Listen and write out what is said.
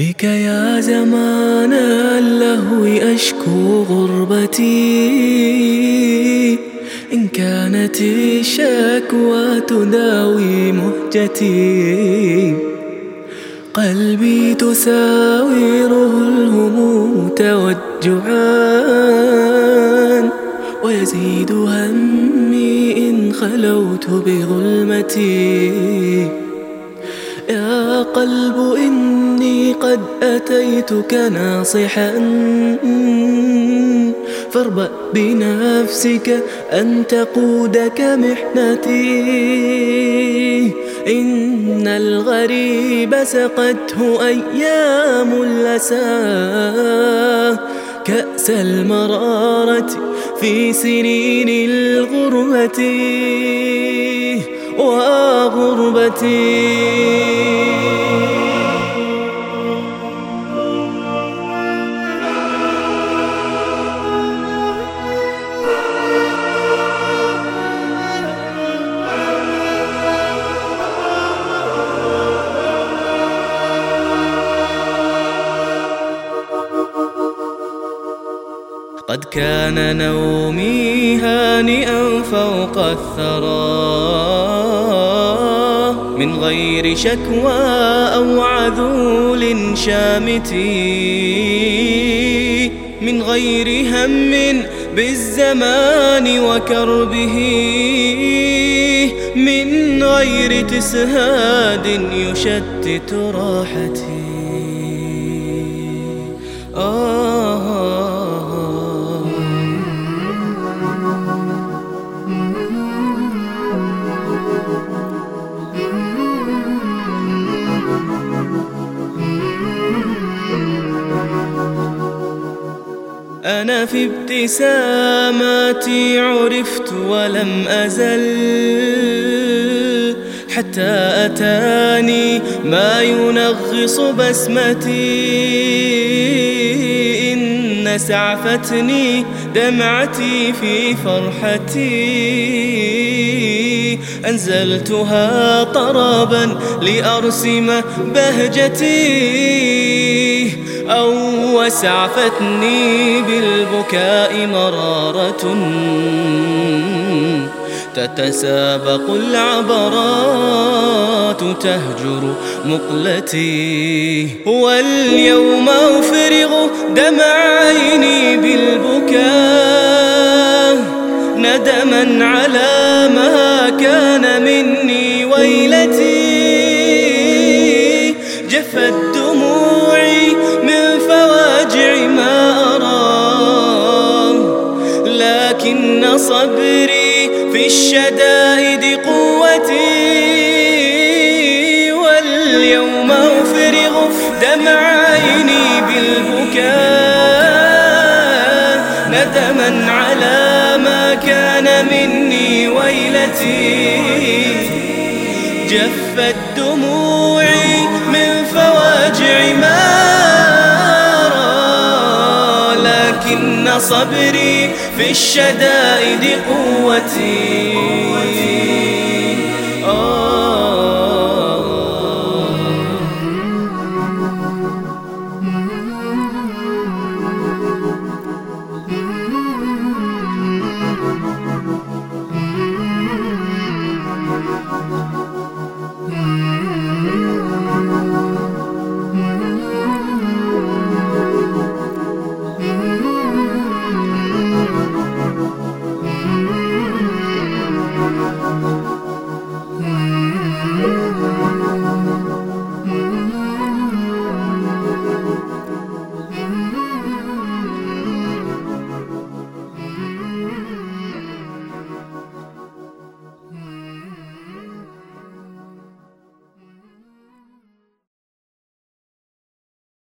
بك يا زمان اللهو أشكو غربتي. إن كانت الشكوى تداوي مهجتي. قلبي تساوره الهموم توجعان. ويزيد همي إن خلوت بظلمتي. يا قلب إني قد أتيتك ناصحا فاربأ بنفسك أن تقودك محنتي إن الغريب سقته أيام الأسى كأس المرارة في سنين الغربة وغربتي. قد كان نومي هانئا فوق الثرى. من غير شكوى أو عذول شامت. من غير هم بالزمان وكربه. من غير تسهاد يشتت راحتي. آه. أنا في ابتساماتي عرفت ولم أزل حتى أتاني ما ينغص بسمتي. إن سعفتني دمعتي في فرحتي. أنزلتها طربا لأرسم بهجتي. أو وسعفتني بالبكاء مرارة. تتسابق العبرات تهجر مقلتي. واليوم أفرغ دمع عيني بالبكاء. ندما على ما كان مني ويلتي. جفت لكن صبري في الشدائد قوتي واليوم أفرغ دمع عيني بالبكاء. ندما على ما كان مني ويلتي. جفت دموعي من فواجع ما لكن صبري في الشدائد قوتي.